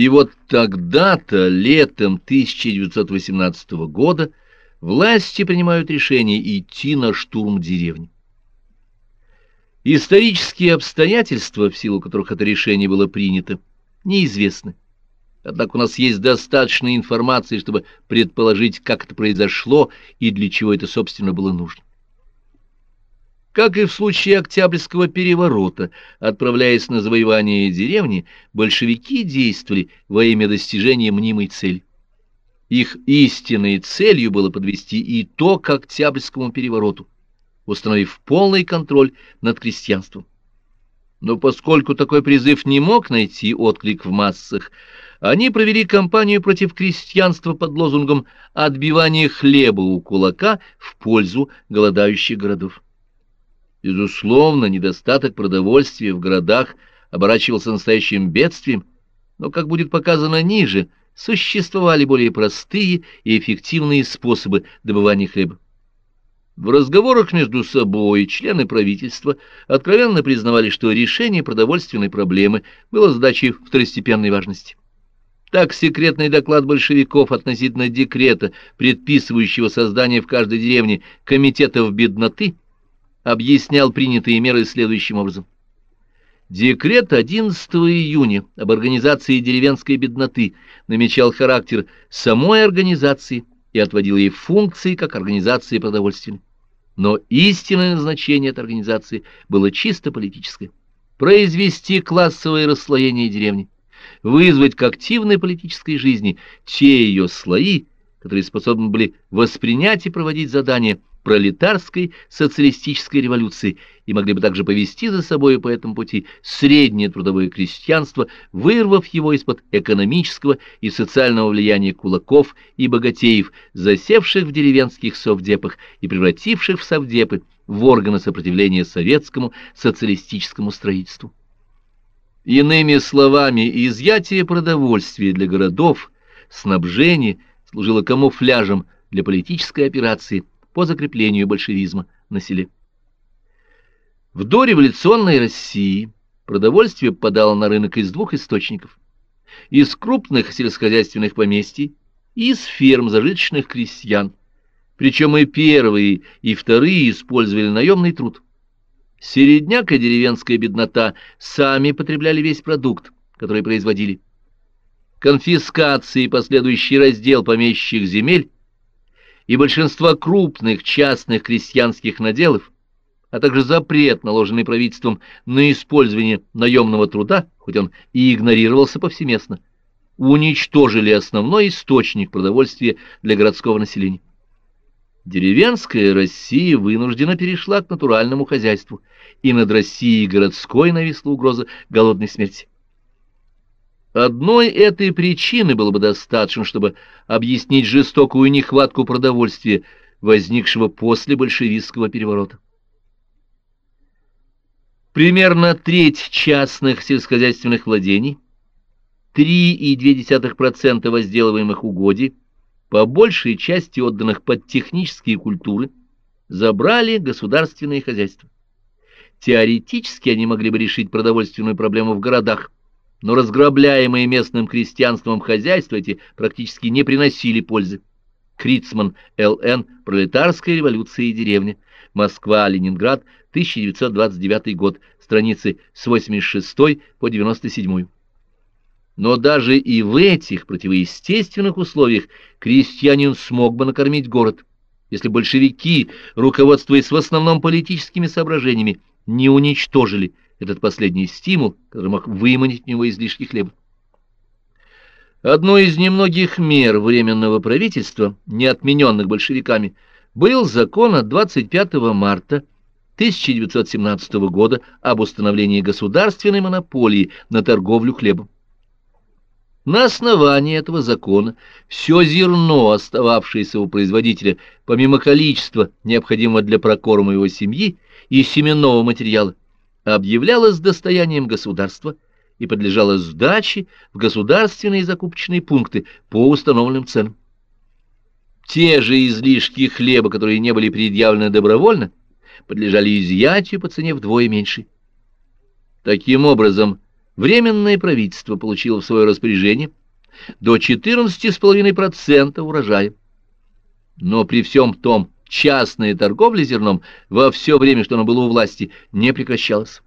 И вот тогда-то, летом 1918 года, власти принимают решение идти на штурм деревни. Исторические обстоятельства, в силу которых это решение было принято, неизвестны. Однако у нас есть достаточно информации, чтобы предположить, как это произошло и для чего это, собственно, было нужно. Как и в случае Октябрьского переворота, отправляясь на завоевание деревни, большевики действовали во имя достижения мнимой цели. Их истинной целью было подвести итог Октябрьскому перевороту, установив полный контроль над крестьянством. Но поскольку такой призыв не мог найти отклик в массах, они провели кампанию против крестьянства под лозунгом «отбивание хлеба у кулака в пользу голодающих городов». Безусловно, недостаток продовольствия в городах оборачивался настоящим бедствием, но, как будет показано ниже, существовали более простые и эффективные способы добывания хлеба. В разговорах между собой члены правительства откровенно признавали, что решение продовольственной проблемы было задачей второстепенной важности. Так секретный доклад большевиков относительно декрета, предписывающего создание в каждой деревне комитетов бедноты, объяснял принятые меры следующим образом. Декрет 11 июня об организации деревенской бедноты намечал характер самой организации и отводил ей функции как организации продовольственной. Но истинное назначение этой организации было чисто политическое – произвести классовое расслоение деревни, вызвать к активной политической жизни те ее слои, которые способны были воспринять и проводить задания пролетарской социалистической революции и могли бы также повести за собой по этому пути среднее трудовое крестьянство, вырвав его из-под экономического и социального влияния кулаков и богатеев, засевших в деревенских совдепах и превративших в совдепы в органы сопротивления советскому социалистическому строительству. Иными словами, изъятие продовольствия для городов, снабжение служило камуфляжем для политической операции по закреплению большевизма на селе. В дореволюционной России продовольствие попадало на рынок из двух источников. Из крупных сельскохозяйственных поместий и из ферм зажиточных крестьян. Причем и первые, и вторые использовали наемный труд. Середняк и деревенская беднота сами потребляли весь продукт, который производили. Конфискации и последующий раздел помещичьих земель и большинства крупных частных крестьянских наделов а также запрет, наложенный правительством на использование наемного труда, хоть он и игнорировался повсеместно, уничтожили основной источник продовольствия для городского населения. Деревенская Россия вынуждена перешла к натуральному хозяйству, и над Россией городской нависла угроза голодной смерти. Одной этой причины было бы достаточно, чтобы объяснить жестокую нехватку продовольствия, возникшего после большевистского переворота. Примерно треть частных сельскохозяйственных владений, 3,2% возделываемых угодий, по большей части отданных под технические культуры, забрали государственные хозяйства. Теоретически они могли бы решить продовольственную проблему в городах, но разграбляемые местным крестьянством хозяйства эти практически не приносили пользы. Крицман, Л.Н., Пролетарская революция и деревня, Москва, Ленинград, 1929 год, страницы с 86 по 97. Но даже и в этих противоестественных условиях крестьянин смог бы накормить город, если большевики, руководствуясь в основном политическими соображениями, не уничтожили этот последний стимул, который мог выманить у него излишки хлеба. Одной из немногих мер Временного правительства, не отмененных большевиками, был закон от 25 марта 1917 года об установлении государственной монополии на торговлю хлебом. На основании этого закона все зерно, остававшееся у производителя, помимо количества, необходимого для прокорма его семьи, и семенного материала, объявлялось достоянием государства и подлежало сдаче в государственные закупочные пункты по установленным ценам. Те же излишки хлеба, которые не были предъявлены добровольно, подлежали изъятию по цене вдвое меньше. Таким образом, Временное правительство получило в свое распоряжение до 14,5% урожая. Но при всем том частная торговля зерном во все время, что оно было у власти, не прекращалась.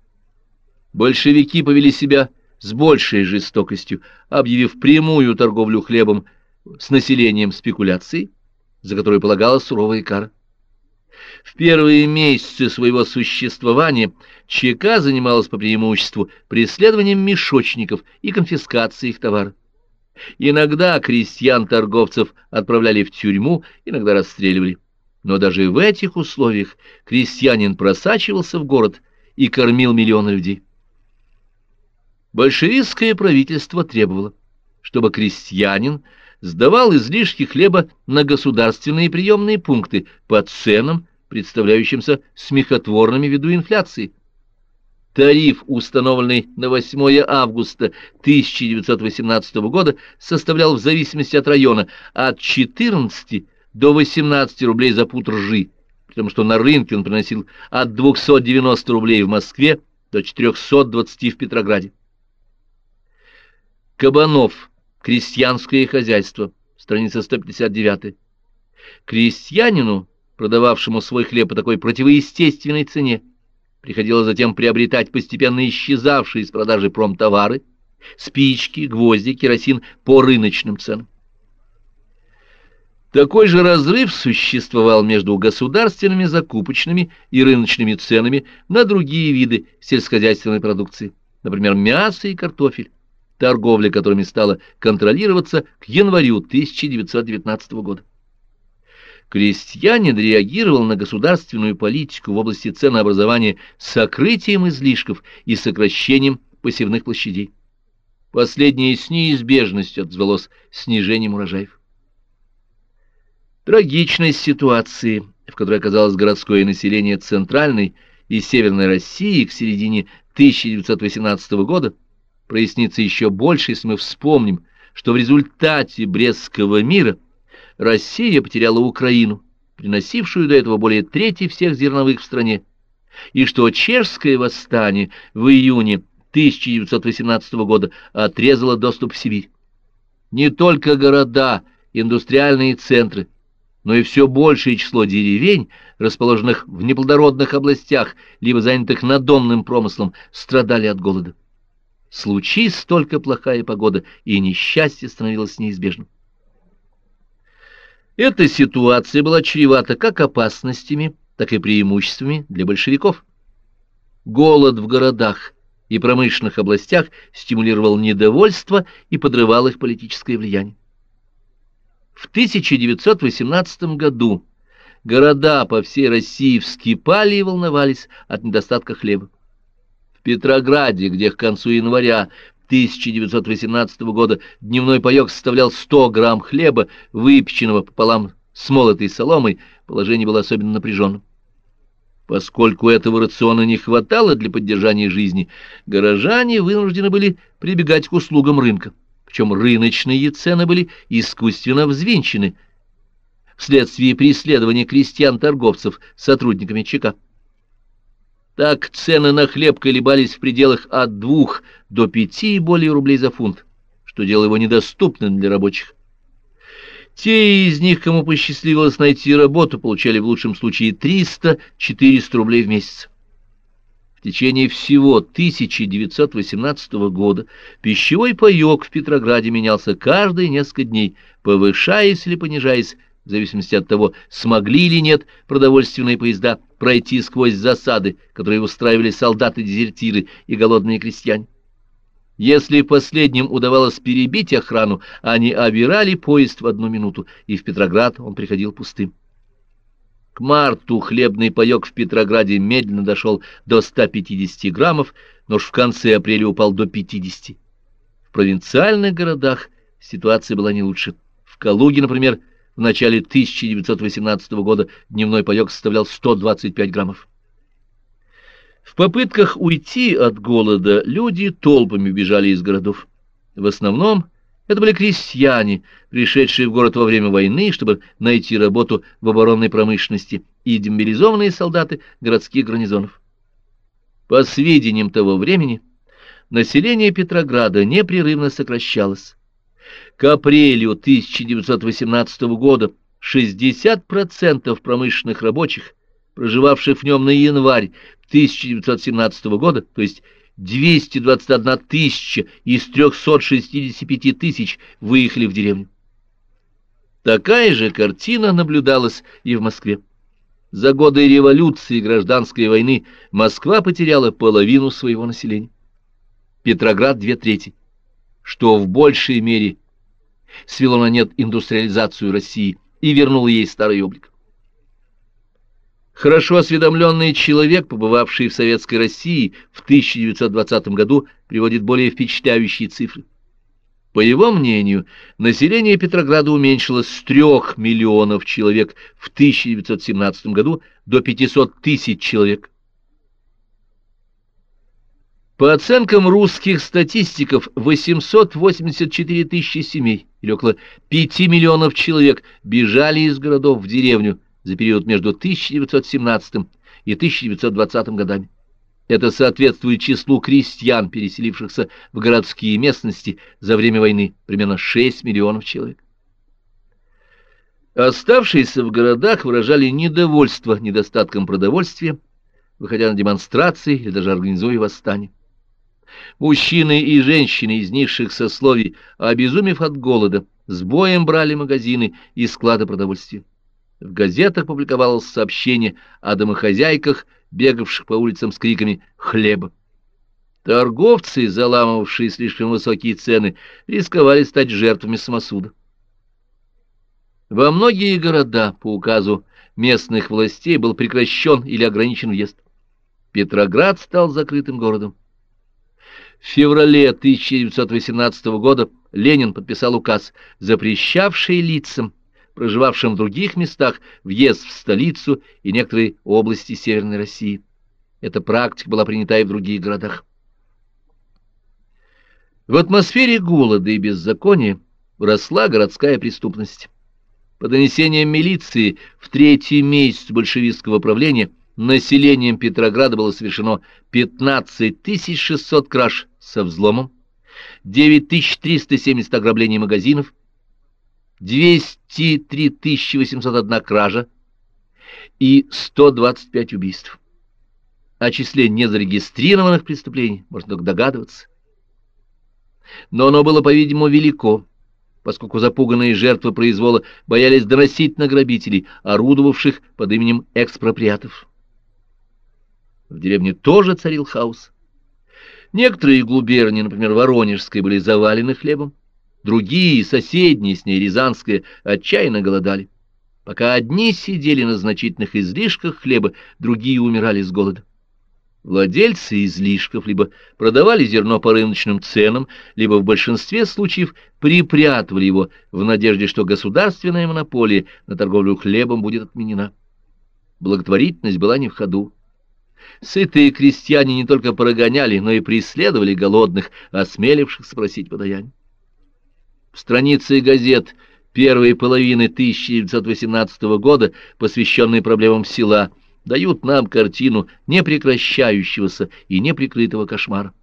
Большевики повели себя с большей жестокостью, объявив прямую торговлю хлебом с населением спекуляции, за которую полагалась суровая кара. В первые месяцы своего существования ЧК занималась по преимуществу преследованием мешочников и конфискацией их товара. Иногда крестьян-торговцев отправляли в тюрьму, иногда расстреливали. Но даже в этих условиях крестьянин просачивался в город и кормил миллионы людей. Большевистское правительство требовало, чтобы крестьянин сдавал излишки хлеба на государственные приемные пункты по ценам, представляющимся смехотворными ввиду инфляции. Тариф, установленный на 8 августа 1918 года, составлял в зависимости от района от 14 до 18 рублей за пуд ржи, потому что на рынке он приносил от 290 рублей в Москве до 420 в Петрограде. Кабанов. Крестьянское хозяйство. Страница 159. Крестьянину, продававшему свой хлеб по такой противоестественной цене, приходилось затем приобретать постепенно исчезавшие из продажи промтовары, спички, гвозди, керосин по рыночным ценам. Такой же разрыв существовал между государственными закупочными и рыночными ценами на другие виды сельскохозяйственной продукции, например, мясо и картофель торговля которыми стала контролироваться к январю 1919 года. Крестьянин реагировал на государственную политику в области ценообразования сокрытием излишков и сокращением посевных площадей. Последнее с неизбежностью отзвалось снижением урожаев. Трагичность ситуации, в которой оказалось городское население Центральной и Северной России к середине 1918 года, прояснится еще больше, если мы вспомним, что в результате Брестского мира Россия потеряла Украину, приносившую до этого более трети всех зерновых в стране, и что чешское восстание в июне 1918 года отрезало доступ в Сибирь. Не только города, индустриальные центры, но и все большее число деревень, расположенных в неплодородных областях, либо занятых надомным промыслом, страдали от голода. Случись только плохая погода, и несчастье становилось неизбежным. Эта ситуация была чревата как опасностями, так и преимуществами для большевиков. Голод в городах и промышленных областях стимулировал недовольство и подрывал их политическое влияние. В 1918 году города по всей России вскипали и волновались от недостатка хлеба. Петрограде, где к концу января 1918 года дневной паёк составлял 100 грамм хлеба, выпеченного пополам с молотой соломой, положение было особенно напряженным. Поскольку этого рациона не хватало для поддержания жизни, горожане вынуждены были прибегать к услугам рынка. Причем рыночные цены были искусственно взвинчены вследствие преследования крестьян-торговцев сотрудниками ЧК. Так цены на хлеб колебались в пределах от двух до пяти и более рублей за фунт, что делало его недоступным для рабочих. Те из них, кому посчастливилось найти работу, получали в лучшем случае 300-400 рублей в месяц. В течение всего 1918 года пищевой паёк в Петрограде менялся каждые несколько дней, повышаясь или понижаясь в зависимости от того, смогли или нет продовольственные поезда пройти сквозь засады, которые устраивали солдаты-дезертиры и голодные крестьяне. Если последним удавалось перебить охрану, они обирали поезд в одну минуту, и в Петроград он приходил пустым. К марту хлебный паёк в Петрограде медленно дошел до 150 граммов, но уж в конце апреля упал до 50. В провинциальных городах ситуация была не лучше. В Калуге, например, в начале 1918 года дневной паёк составлял 125 граммов. В попытках уйти от голода люди толпами бежали из городов. В основном это были крестьяне, пришедшие в город во время войны, чтобы найти работу в оборонной промышленности, и демобилизованные солдаты городских гарнизонов. По сведениям того времени, население Петрограда непрерывно сокращалось. К апрелю 1918 года 60% промышленных рабочих, проживавших в нем на январь 1917 года, то есть 221 тысяча из 365 тысяч выехали в деревню. Такая же картина наблюдалась и в Москве. За годы революции и гражданской войны Москва потеряла половину своего населения. Петроград — две трети, что в большей мере свело на нет индустриализацию России и вернуло ей старый облик. Хорошо осведомленный человек, побывавший в Советской России в 1920 году, приводит более впечатляющие цифры. По его мнению, население Петрограда уменьшилось с 3 миллионов человек в 1917 году до 500 тысяч человек. По оценкам русских статистиков, 884 тысячи семей, или около 5 миллионов человек, бежали из городов в деревню за период между 1917 и 1920 годами. Это соответствует числу крестьян, переселившихся в городские местности за время войны, примерно 6 миллионов человек. Оставшиеся в городах выражали недовольство недостатком продовольствия, выходя на демонстрации или даже организуя восстания. Мужчины и женщины из низших сословий, обезумев от голода, с боем брали магазины и склады продовольствия. В газетах публиковалось сообщение о домохозяйках, бегавших по улицам с криками «хлеба». Торговцы, заламывавшие слишком высокие цены, рисковали стать жертвами самосуда. Во многие города по указу местных властей был прекращен или ограничен въезд. Петроград стал закрытым городом. В феврале 1918 года Ленин подписал указ, запрещавший лицам проживавшим в других местах, въезд в столицу и некоторые области Северной России. Эта практика была принята и в других городах. В атмосфере голода и беззакония росла городская преступность. По донесениям милиции, в третий месяц большевистского правления населением Петрограда было совершено 15 600 краж со взломом, 9370 ограблений магазинов, 203 801 кража и 125 убийств. О числе незарегистрированных преступлений можно только догадываться. Но оно было, по-видимому, велико, поскольку запуганные жертвы произвола боялись доносить на грабителей, орудовавших под именем экспроприатов. В деревне тоже царил хаос. Некоторые губернии, например, Воронежская, были завалены хлебом. Другие, соседние с ней, Рязанская, отчаянно голодали. Пока одни сидели на значительных излишках хлеба, другие умирали с голода. Владельцы излишков либо продавали зерно по рыночным ценам, либо в большинстве случаев припрятывали его в надежде, что государственная монополия на торговлю хлебом будет отменена. Благотворительность была не в ходу. Сытые крестьяне не только прогоняли, но и преследовали голодных, осмеливших спросить подаяние. Страницы газет первой половины 1918 года, посвященные проблемам села, дают нам картину непрекращающегося и неприкрытого кошмара.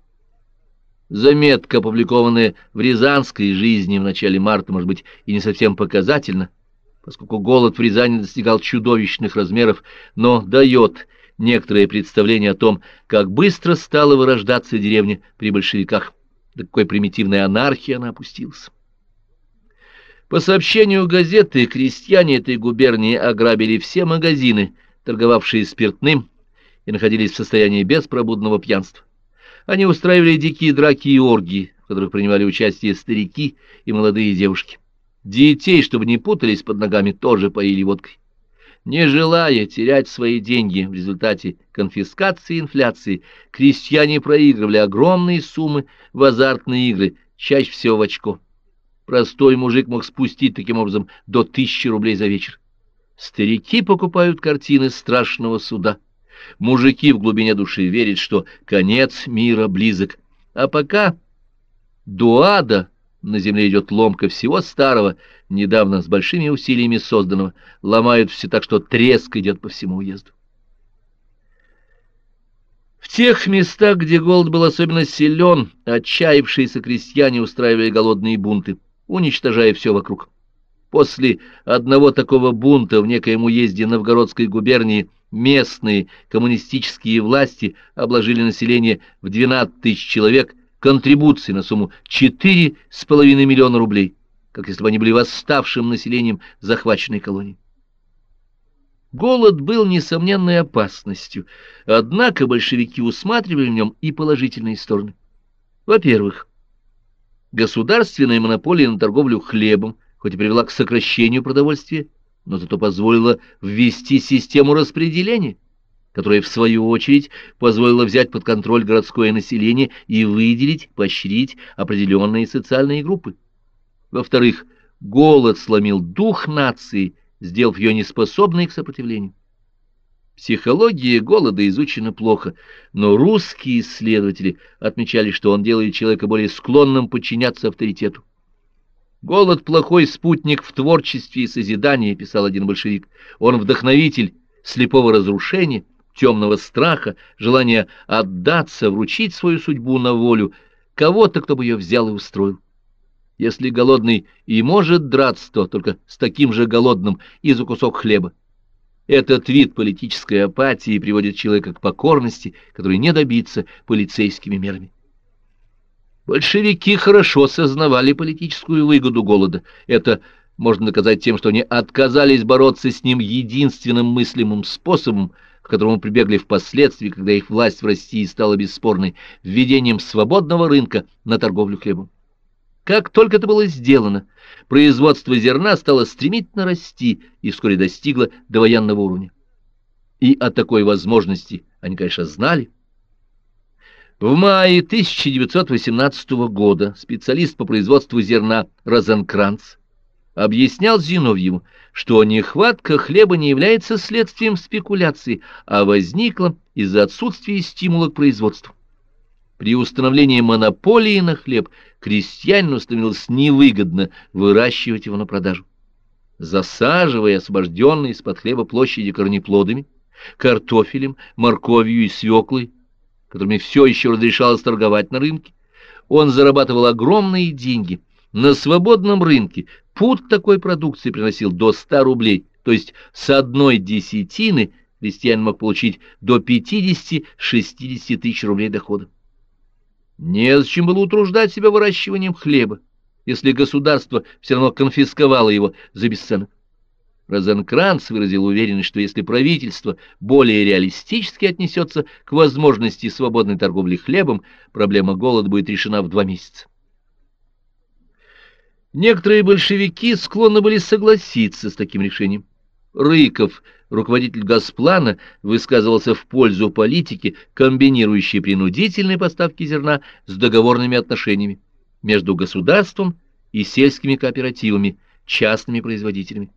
Заметка, опубликованная в Рязанской жизни в начале марта, может быть, и не совсем показательна, поскольку голод в Рязани достигал чудовищных размеров, но дает некоторое представление о том, как быстро стала вырождаться деревня при большевиках, до какой примитивной анархии она опустилась. По сообщению газеты, крестьяне этой губернии ограбили все магазины, торговавшие спиртным, и находились в состоянии беспробудного пьянства. Они устраивали дикие драки и оргии, в которых принимали участие старики и молодые девушки. Детей, чтобы не путались под ногами, тоже поили водкой. Не желая терять свои деньги в результате конфискации и инфляции, крестьяне проигрывали огромные суммы в азартные игры, чаще всего в очко. Простой мужик мог спустить таким образом до тысячи рублей за вечер. Старики покупают картины страшного суда. Мужики в глубине души верят, что конец мира близок. А пока до ада на земле идет ломка всего старого, недавно с большими усилиями созданного, ломают все так, что треск идет по всему уезду. В тех местах, где голод был особенно силен, отчаявшиеся крестьяне устраивали голодные бунты, уничтожая все вокруг. После одного такого бунта в некоем уезде Новгородской губернии местные коммунистические власти обложили население в 12 тысяч человек контрибуцией на сумму 4,5 миллиона рублей, как если бы они были восставшим населением захваченной колонии. Голод был несомненной опасностью, однако большевики усматривали в нем и положительные стороны. Во-первых, государственная монополия на торговлю хлебом, хоть и привела к сокращению продовольствия, но зато позволила ввести систему распределения, которая, в свою очередь, позволила взять под контроль городское население и выделить, поощрить определенные социальные группы. Во-вторых, голод сломил дух нации сделав ее неспособной к сопротивлению. Психология голода изучена плохо, но русские исследователи отмечали, что он делает человека более склонным подчиняться авторитету. «Голод — плохой спутник в творчестве и созидании», — писал один большевик. «Он вдохновитель слепого разрушения, темного страха, желания отдаться, вручить свою судьбу на волю кого-то, кто бы ее взял и устроил». Если голодный и может драться, то только с таким же голодным и за кусок хлеба. Этот вид политической апатии приводит человека к покорности, которой не добиться полицейскими мерами. Большевики хорошо сознавали политическую выгоду голода. Это можно доказать тем, что они отказались бороться с ним единственным мыслимым способом, к которому прибегли впоследствии, когда их власть в России стала бесспорной, введением свободного рынка на торговлю хлебом. Как только это было сделано, производство зерна стало стремительно расти и вскоре достигло довоенного уровня. И о такой возможности они, конечно, знали. В мае 1918 года специалист по производству зерна Розенкранц объяснял Зиновьеву, что нехватка хлеба не является следствием спекуляции, а возникла из-за отсутствия стимула к производству. При установлении монополии на хлеб крестьянину становилось невыгодно выращивать его на продажу. Засаживая освобожденные из-под хлеба площади корнеплодами, картофелем, морковью и свеклой, которыми все еще разрешалось торговать на рынке, он зарабатывал огромные деньги. На свободном рынке пуд такой продукции приносил до 100 рублей, то есть с одной десятины крестьянин мог получить до 50-60 тысяч рублей дохода. Незачем было утруждать себя выращиванием хлеба, если государство все равно конфисковало его за бесценок. Розенкранц выразил уверенность, что если правительство более реалистически отнесется к возможности свободной торговли хлебом, проблема голода будет решена в два месяца. Некоторые большевики склонны были согласиться с таким решением. Рыков, руководитель Газплана, высказывался в пользу политики, комбинирующей принудительные поставки зерна с договорными отношениями между государством и сельскими кооперативами, частными производителями.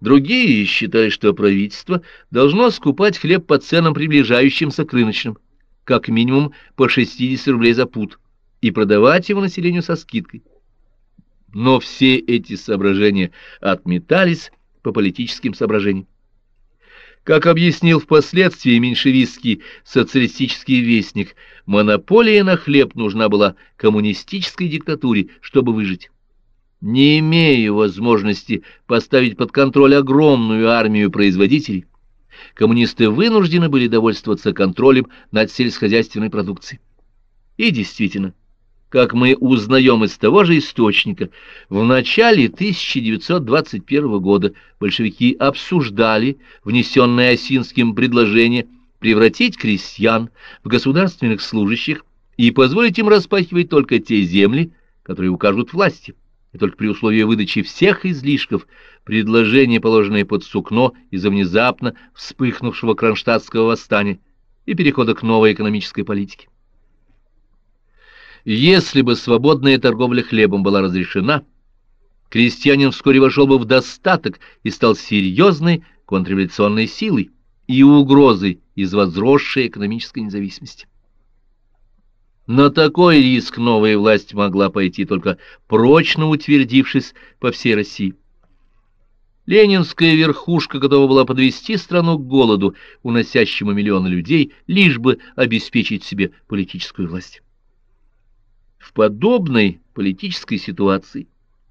Другие считали, что правительство должно скупать хлеб по ценам, приближающимся к рыночным, как минимум по 60 рублей за пуд, и продавать его населению со скидкой. Но все эти соображения отметались по политическим соображениям. Как объяснил впоследствии меньшевистский социалистический вестник, монополия на хлеб нужна была коммунистической диктатуре, чтобы выжить. Не имея возможности поставить под контроль огромную армию производителей, коммунисты вынуждены были довольствоваться контролем над сельскохозяйственной продукцией. И действительно, как мы узнаем из того же источника, в начале 1921 года большевики обсуждали внесенное Осинским предложение превратить крестьян в государственных служащих и позволить им распахивать только те земли, которые укажут власти, и только при условии выдачи всех излишков, предложение, положенное под сукно из-за внезапно вспыхнувшего кронштадтского восстания и перехода к новой экономической политике. Если бы свободная торговля хлебом была разрешена, крестьянин вскоре вошел бы в достаток и стал серьезной контрреволюционной силой и угрозой из возросшей экономической независимости. На такой риск новая власть могла пойти только прочно утвердившись по всей России. Ленинская верхушка готова была подвести страну к голоду, уносящему миллионы людей, лишь бы обеспечить себе политическую власть. В подобной политической ситуации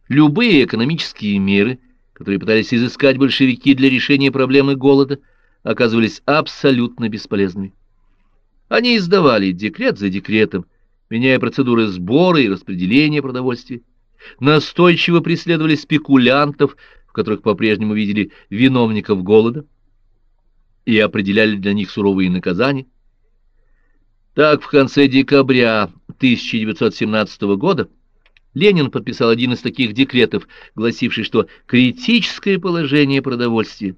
любые экономические меры, которые пытались изыскать большевики для решения проблемы голода, оказывались абсолютно бесполезными. Они издавали декрет за декретом, меняя процедуры сбора и распределения продовольствия, настойчиво преследовали спекулянтов, в которых по-прежнему видели виновников голода, и определяли для них суровые наказания. Так, в конце декабря 1917 года Ленин подписал один из таких декретов, гласивший, что критическое положение продовольствия,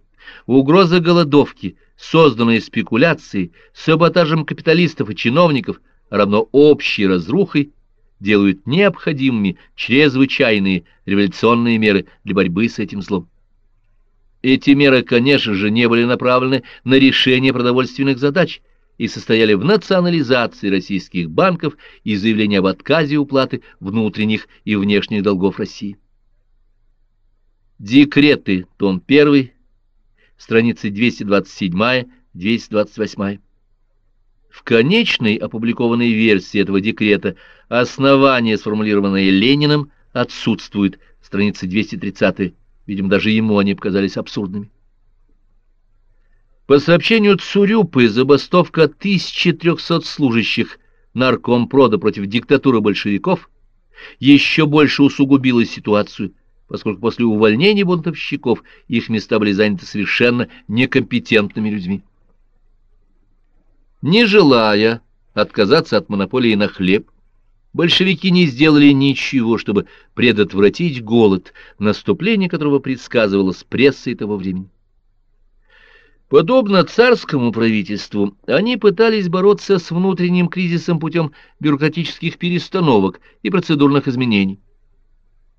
угроза голодовки, созданная спекуляцией, саботажем капиталистов и чиновников, равно общей разрухой, делают необходимыми чрезвычайные революционные меры для борьбы с этим злом. Эти меры, конечно же, не были направлены на решение продовольственных задач и состояли в национализации российских банков и заявлении об отказе уплаты внутренних и внешних долгов России. Декреты, том 1, страницы 227-228. В конечной опубликованной версии этого декрета основание, сформулированное Лениным, отсутствует, страница 230 видимо, даже ему они показались абсурдными. По сообщению Цурюпы, забастовка 1300 служащих наркомпрода против диктатуры большевиков еще больше усугубила ситуацию, поскольку после увольнения бунтовщиков их места были заняты совершенно некомпетентными людьми. Не желая отказаться от монополии на хлеб, большевики не сделали ничего, чтобы предотвратить голод, наступление которого предсказывалось прессой того времени. Подобно царскому правительству, они пытались бороться с внутренним кризисом путем бюрократических перестановок и процедурных изменений.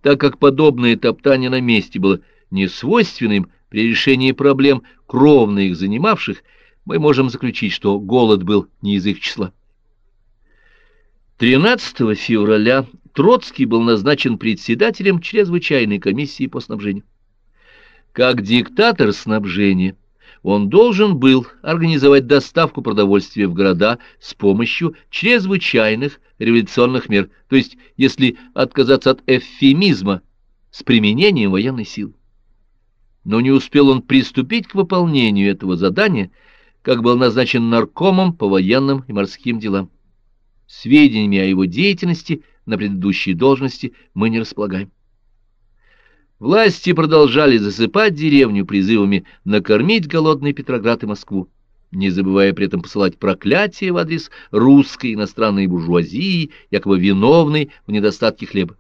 Так как подобное топтание на месте было несвойственным при решении проблем, кровно их занимавших, мы можем заключить, что голод был не из их числа. 13 февраля Троцкий был назначен председателем чрезвычайной комиссии по снабжению. Как диктатор снабжения, он должен был организовать доставку продовольствия в города с помощью чрезвычайных революционных мер, то есть, если отказаться от эвфемизма, с применением военной силы. Но не успел он приступить к выполнению этого задания, как был назначен наркомом по военным и морским делам. Сведениями о его деятельности на предыдущей должности мы не располагаем. Власти продолжали засыпать деревню призывами накормить голодный Петроград и Москву, не забывая при этом посылать проклятия в адрес русской иностранной буржуазии, якобы виновной в недостатке хлеба.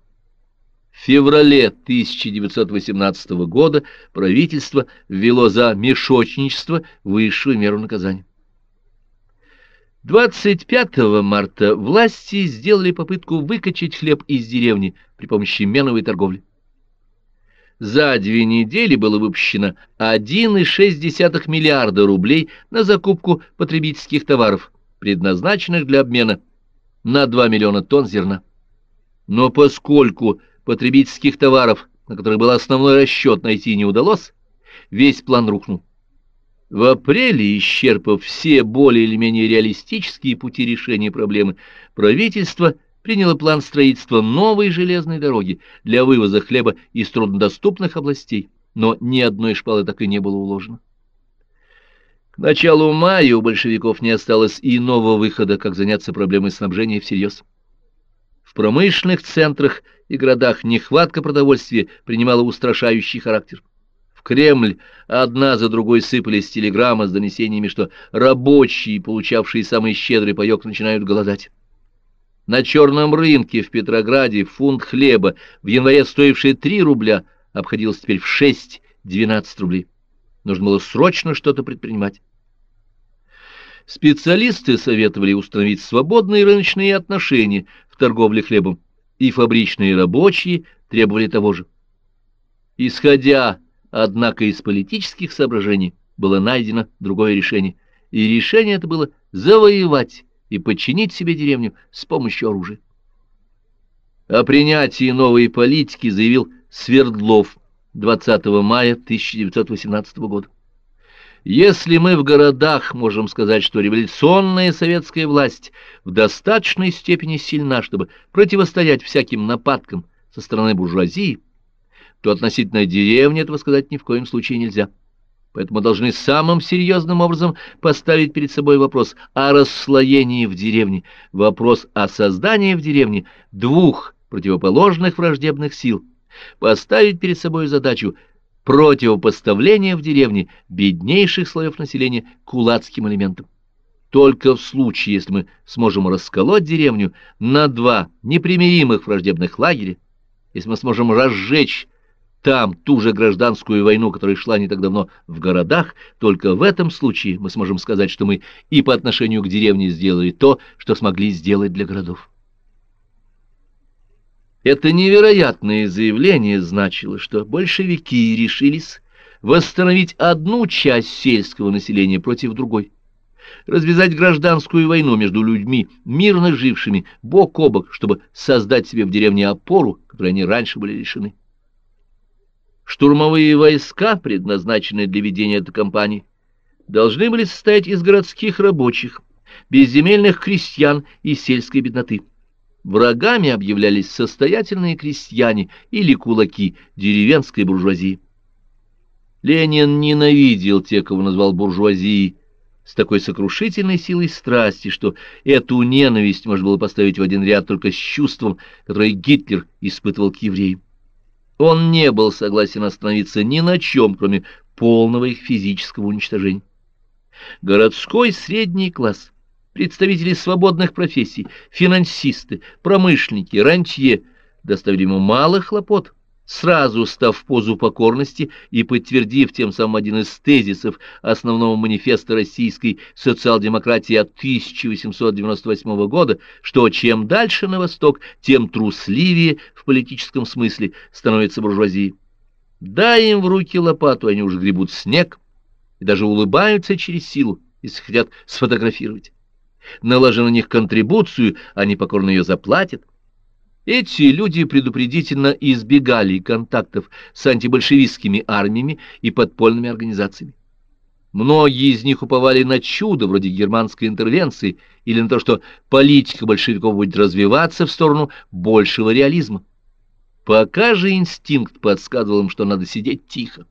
В феврале 1918 года правительство ввело за мешочничество высшую меру наказания. 25 марта власти сделали попытку выкачать хлеб из деревни при помощи меновой торговли. За две недели было выпущено 1,6 миллиарда рублей на закупку потребительских товаров, предназначенных для обмена на 2 миллиона тонн зерна. Но поскольку потребительских товаров, на которые был основной расчет, найти не удалось, весь план рухнул. В апреле, исчерпав все более или менее реалистические пути решения проблемы, правительство приняло план строительства новой железной дороги для вывоза хлеба из труднодоступных областей, но ни одной шпалы так и не было уложено. К началу мая у большевиков не осталось иного выхода, как заняться проблемой снабжения всерьез. В промышленных центрах и городах нехватка продовольствия принимала устрашающий характер. В Кремль одна за другой сыпались телеграммы с донесениями, что рабочие, получавшие самый щедрый паёк, начинают голодать. На черном рынке в Петрограде фунт хлеба, в январе стоивший 3 рубля, обходился теперь в 6-12 рублей. Нужно было срочно что-то предпринимать. Специалисты советовали установить свободные рыночные отношения в торговле хлебом, и фабричные рабочие требовали того же. Исходя, однако, из политических соображений, было найдено другое решение, и решение это было завоевать и подчинить себе деревню с помощью оружия. О принятии новой политики заявил Свердлов 20 мая 1918 года. Если мы в городах можем сказать, что революционная советская власть в достаточной степени сильна, чтобы противостоять всяким нападкам со стороны буржуазии, то относительно деревни этого сказать ни в коем случае нельзя. Поэтому должны самым серьезным образом поставить перед собой вопрос о расслоении в деревне, вопрос о создании в деревне двух противоположных враждебных сил, поставить перед собой задачу противопоставления в деревне беднейших слоев населения кулацким элементам. Только в случае, если мы сможем расколоть деревню на два непримиримых враждебных лагеря, если мы сможем разжечь там ту же гражданскую войну, которая шла не так давно в городах, только в этом случае мы сможем сказать, что мы и по отношению к деревне сделали то, что смогли сделать для городов. Это невероятное заявление значило, что большевики решились восстановить одну часть сельского населения против другой, развязать гражданскую войну между людьми, мирно жившими бок о бок, чтобы создать себе в деревне опору, которой они раньше были лишены. Штурмовые войска, предназначенные для ведения этой кампании, должны были состоять из городских рабочих, безземельных крестьян и сельской бедноты. Врагами объявлялись состоятельные крестьяне или кулаки деревенской буржуазии. Ленин ненавидел тех, кого назвал буржуазией, с такой сокрушительной силой страсти, что эту ненависть можно было поставить в один ряд только с чувством, которое Гитлер испытывал к евреям. Он не был согласен остановиться ни на чем, кроме полного их физического уничтожения. Городской средний класс, представители свободных профессий, финансисты, промышленники, рантье доставили ему мало хлопот, сразу став в позу покорности и подтвердив тем самым один из тезисов основного манифеста российской социал-демократии от 1898 года, что чем дальше на восток, тем трусливее в политическом смысле становится буржуазия. Дай им в руки лопату, они уже гребут снег и даже улыбаются через силу, если хотят сфотографировать. Наложи на них контрибуцию, они покорно ее заплатят. Эти люди предупредительно избегали контактов с антибольшевистскими армиями и подпольными организациями. Многие из них уповали на чудо, вроде германской интервенции, или на то, что политика большевиков будет развиваться в сторону большего реализма. Пока же инстинкт подсказывал им, что надо сидеть тихо.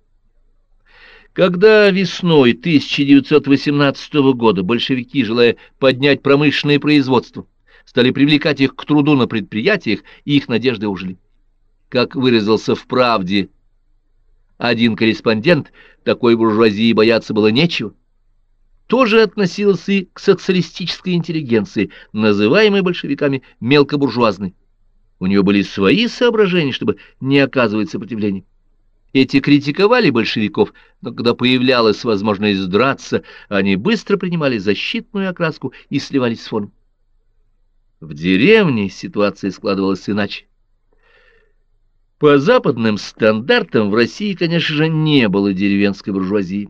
Когда весной 1918 года большевики, желая поднять промышленное производство, стали привлекать их к труду на предприятиях, и их надежды ужили. Как выразился в «Правде» один корреспондент, такой буржуазии бояться было нечего. Тоже относился и к социалистической интеллигенции, называемой большевиками мелкобуржуазной. У нее были свои соображения, чтобы не оказывать сопротивления. Эти критиковали большевиков, но когда появлялась возможность драться, они быстро принимали защитную окраску и сливались с фоном. В деревне ситуация складывалась иначе. По западным стандартам в России, конечно же, не было деревенской буржуазии.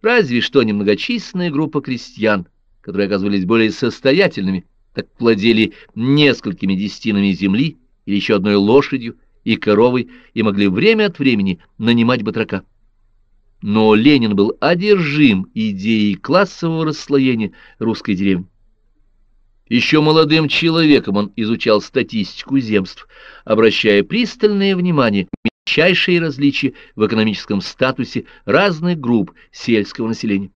Разве что немногочисленная группа крестьян, которые оказывались более состоятельными, так владели несколькими десятинами земли или еще одной лошадью и коровой и могли время от времени нанимать батрака. Но Ленин был одержим идеей классового расслоения русской деревни. Еще молодым человеком он изучал статистику земств, обращая пристальное внимание на мельчайшие различия в экономическом статусе разных групп сельского населения.